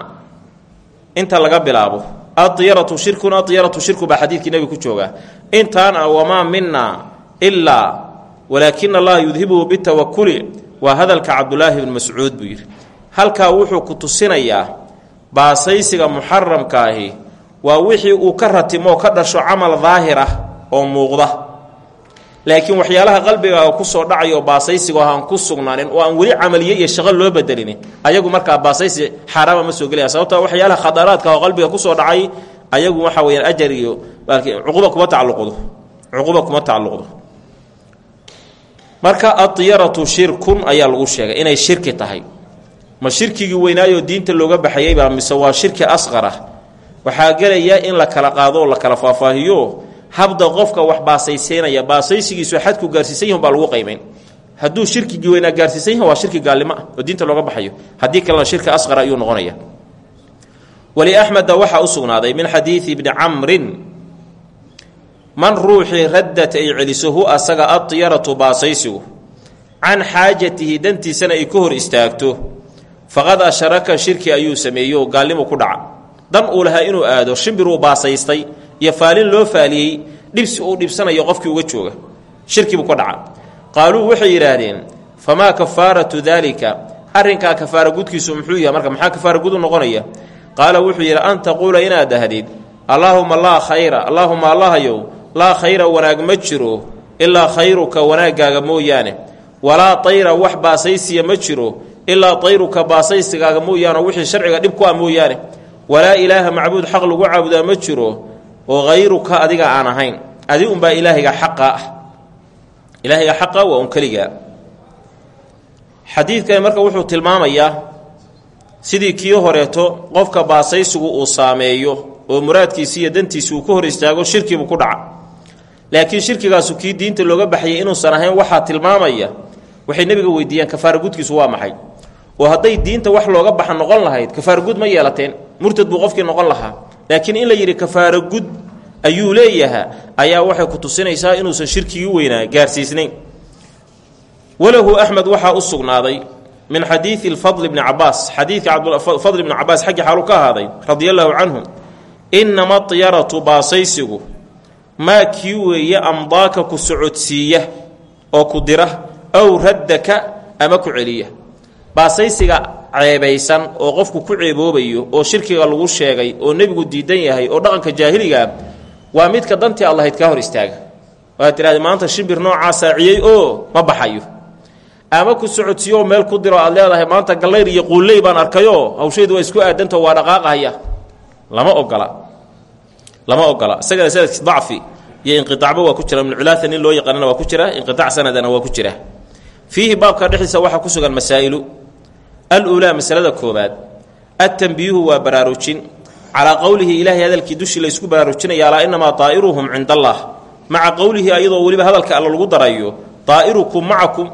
inta laga bilaabo adyaratu shirkun adyaratu shirku baa xadiidkii nebiga ku joogaa. Intaan ah wamaa mina ilaa walaakina allaha yudhibuhu bitawakuli waa hadalka cabdulaahi bni mascuud buu yidhi. Halkaa wuxuu ku tusinayaa baasaysiga muxaramkaahi waa wixii uu ka ratimo ka dhasho camal daahir ah oo muuqda laakiin waxyaalaha qalbigaaga ku soo dhacayo baasaysigo aan ku sugnaanin oo aan weli camaliye iyo shaqo loo bedelin ayagu markaa baasaysi xaaraama ma soo gelaya. Sababto waxyaalaha khadaraadka oo qalbiga ku soo dhacay ayagu waxa weyaan ajar iyo cuquba kuma tacaluqdo cuquba kuma tacaluqdo marka adyaratu shirkun ayaa lagu sheegay inay shirki tahay. Ma shirkigii weynaayoo diinta looga baxayeybaa mise waa shirki asqar ah waxaa gelaya in la kala qaado oo la kala faahfaahiyo habda qofka wax baasayseynaya baasaysigiisu xadku gaarsiisan yahi baa lagu qaybayn hadduu shirkigii weynaa gaarsiisan yahi waa shirki gaalnimo ah oo diinta looga baxayo. Haddii kalena shirki asqar ayuu noqonaya. Wali axmeda waxaa u sugnaaday min xadiidi ibni camrin man ruuxii raddat ay celiso hu asaga adyaratu baasaysigu can xaajatihi dantiisana ay ka hor istaagto faqad asharaka shirki ayuu sameeyey oo gaalnimu ku dhaca. Dan uu lahaa inuu aado shimbiruu baasaystay iyo faalin loo faaliyey dhibsi uu dhibsanayo qofkii uga jooga shirkibuu ka dhaca qaaluu waxay yidhaahdeen famaa kafaaratu daalika? Arrinkaa kafaara gudkiisu muxuu yahay? Marka maxaa kafaara gud u noqonaya? Qaala wuxuu yidhi an taquula inaad dahdid allaahuma laa khayra allaahuma allahayow laa khayra wanaag ma jiro ilaa khayruka wanaaggaaga mooyaane. Walaa tayra wax baasaysiya ma jiro ilaa tayruka baasaysigaaga mooyaane wixii sharciga dhib ku ah mooyaane. Walaa ilaaha macbuud xaq lagu caabudaa ma jiro oo hayruka adiga aan ahayn. Adi unbaa ilaahiga xaqa ah. Ilaahiga xaqa waa un keligaa xadiidkani marka wuxuu tilmaamayaa sidii kii horeeto qofka baasaysigu uu saameeyo oo muraadkiisi iyo dantiisi uu ka hor istaago shirkibuu ku dhaca. Laakiin shirkigaasu kii diinta looga baxayay inuusan ahayn waxaa tilmaamaya waxay nebiga weydiiyeen kafaara gudkiisu waa maxay oo hadday diinta wax looga baxa noqon lahayd kafaara gud ma yeelateen. Murtad buu qofkii noqon lahaa. Laakiin in la yidhi kafaara gud ayuu leeyahaa ayaa waxay ku tusinaysaa inuusan shirkigii weynaa gaarsiisnayn. Walahu axmed waxaa u sugnaaday min xadiidi lfadl bni cabaas xadiidka fadl bni cabaas xaggii xaalu ka ahaaday radia allaahu canhu. Inama diyaratu baasaysigu maa kii weeye amdaaka ku socodsiiya oo ku dira ow raddaka ama ku celiya baasaysiga ceebaysan oo qofku ku ceeboobayo oo shirkiga lagu sheegay oo nebigu diidan yahay oo dhaqanka jaahiligaa waa midka dantii allahayd kaa hor istaaga. Waad tidhahda maanta shimbir noocaa saaciyey oo ma baxayo. Ama ku socodsiiyo meel ku diro aad leedahay maanta gallayr iyo quulley baan arkayoo hawshaydu waa isku aadantao waa dhaqaaqahaya. Lama ogola. Lama ogola. Isagana sanadkiis dacfi iyo inqiaacba waa ku jira ibnuculaatha nin loo yaqaanana waa ku jira inqiaac sanadana waa ku jira. Fiihi baabka dhexdiisa waxaa ku sugan masaa'ilu aluulaa masalada koobaad adtanbiyuhu waa baraarujin. Calaa qowlihi ilaahay hadalkii dushii la ysku baraarujinaya alaa inamaa daa'iruhum cinda allah maca qowlihi ayadoo weliba hadalka alla lagu darayo daa'irukum macakum.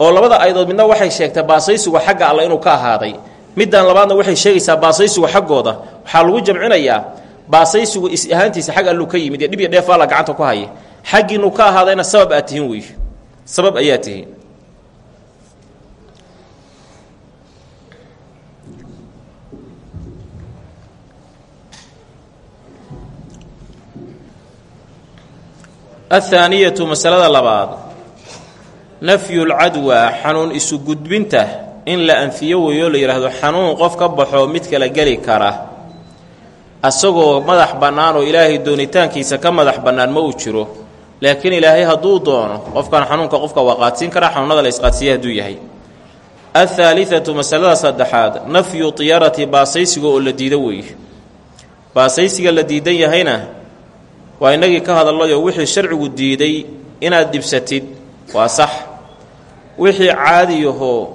Oo labada ayadood midna waxay sheegtay baasaysigu xagga alla inuu ka ahaaday. Middan labaadna waxay sheegaysaa baasaysigu xaggooda. Waxaa lagu jamcinayaa baasaysigu is ahaantiisa xag alluu ka yimid ee dhib iyo dheef gacanta ku haya xaggiinu ka ahaadayna sabab aad tihiin wey sabab ayaa tihiin athaaniyatu masalada labaad nafyulcadwa xanuun isu gudbinta. in la anfiyo weeyo la yidhaahdo xanuun qof ka baxoo mid kala geli kara asagoo madax bannaan oo ilaahay doonitaankiisa ka madax bannaan ma uu jiro laakiin ilaahay hadduu doono qofkan xanuunka qofka waa qaadsiin karaa xanuunada la isqaadsiiya hadduu yahay athaalithatu masalada saddexaad nafyu tiyarati baasaysiga oo la diido weeye baasaysiga la diidan yahayna waa innagii ka hadallayoo wixii sharcigu diiday inaad dhibsatid waa sax. Wixii caadiyahoo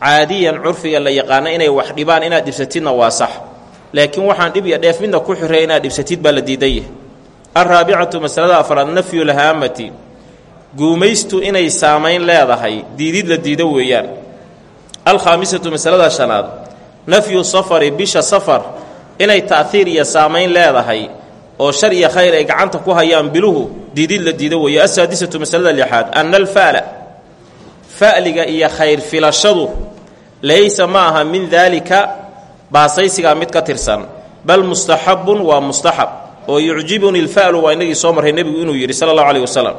caadiyan curfiga la yaqaana inay wax dhibaan inaad dhibsatidna waa sax. Laakiin waxaan dhib iyo dheef midna ku xirey inaad dhibsatid baa la diidan yahay alraabicatu masalada afraad nafyu lhaamati guumaystu inay saamayn leedahay diidid la diido weeyaan. Alkhaamisatu masalada shanaad nafyu safari bisha safar inay ta'hiir iyo saamayn leedahay oo shar iyo khayr ay gacanta ku hayaan biluhu diidid la diido weeye. Asaadisatu masalada lixaad anna alfa'la fa'liga iyo khayr filashadu laysa ma aha min daalika baasaysigaa mid ka tirsan bal mustaxabun waa mustaxab oo yucjibuni lfa'lu waa inagii soo marray nebigu inuu yidhi sala allahu caleyh wasalam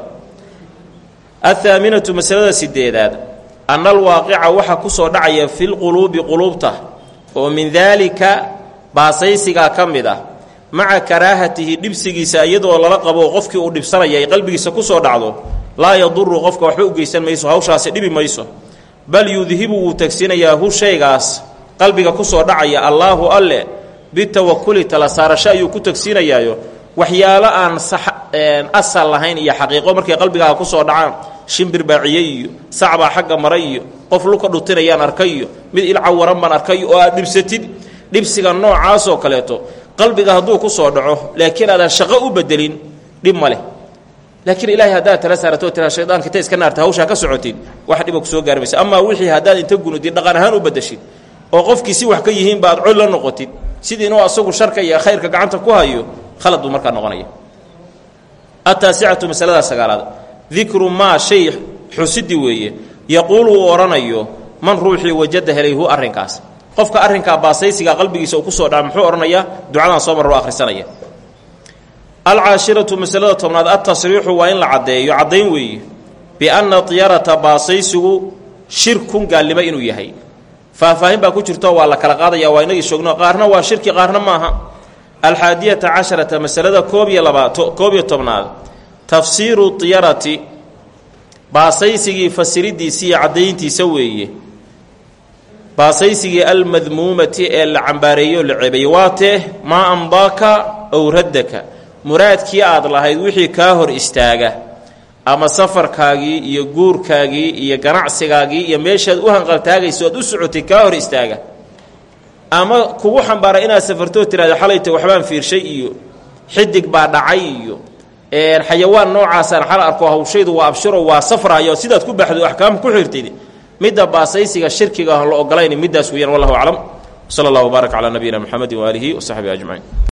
athaaminatu masalada sideedaad anna alwaaqica waxa ku soo dhacaya filquluubi quluubta oo min daalika baasaysigaa ka mid ah maca karaahatihi dhibsigiisa iyadoo lala qabo qofkii uu dhibsanaya ay qalbigiisa ku soo dhacdo laa yaduru qofka waxba u geysan mayso hawshaasi dhibi mayso. Bal yudhibu wuu tagsinayaa hu shaygaas qalbiga ku soo dhacaya allaahu alle bitawakuli tala saarasho ayuu ku tagsiinayaayo. Waxyaalo aan asal lahayn iyo xaqiiqo markay qalbigaaga ku soo dhacaan shimbir baaciye iyo sacbaa xagga maray iyo qof luka dhutinayaan arkay iyo mid ilcawaran baan arkay oo aad dhibsatid. Dhibsiga noocaasoo kaleeto qalbiga hadduu ku soo dhaco laakiin aadaan shaqo u bedelin dhib ma leh. Laakiin ilaahay haddaad tala saarato tira shaydaanka ta iska naarta hawshaa ka socotid wax dhiba ku soo gaarmaysa. Amaa wixii haddaad inta gunudid dhaqan ahaan u bedeshid oo qofkii si wax ka yihiin baad cod la noqotid sidii inuu asagu sharka iyo khayrka gacanta ku hayo khalad buu markaa noqonaya. Ataasicatu masalada sagaalaad. Dikru maa shay xusidi weeye. Yaquulu uu odhanayo man ruuxii wajada helay hu arrinkaas qofka arrinkaa baasaysiga qalbigiisa uu ku soo dhaca muxuu odhanayaa soo marro akhrisanaya. Alcaashiratu masalada tobnaad altasriixu waa in la caddeeyo caddayn weeye bianna diyarata baasaysigu shirkun gaalnimo inuu yahay. Faahfaahin baa ku jirto waa la kala qaadaya waa inagii shoogno qaarna waa shirki qaarna maaha. Alxaadiyata casharata masalada koob iyo labaad koob iyo tobnaad tafsiiru diyarati baasaysigii fasiridiisii iyo caddayntiisa weeye baasaysigii almadmuumati ee la cambaareeyey oo la ceebeeyey waa tee maa amdaaka ow raddaka. Muraadkii aad lahayd wixii kaa hor istaaga. Ama safarkaagii iyo guurkaagii iyo ganacsigaagii iyo meeshaad u hanqaltaagayso aad u socotay kaa hor istaaga. Ama kugu xambaara inaad safartoo tiraada xalayta waxbaan fiirshay iyo xidig baa dhacay iyo xayawaan noocaasaan xal arko hawshaydu waa abshiro waa safraayo sidaad ku baxdo axkaam ku xirtid midda baasaysiga shirkiga la ogolayn middaas weeyaan wallahu aclam. Sala allah wbaarak calaa nabiyina muxamedi waaalihi wasaxbihi ajmaciin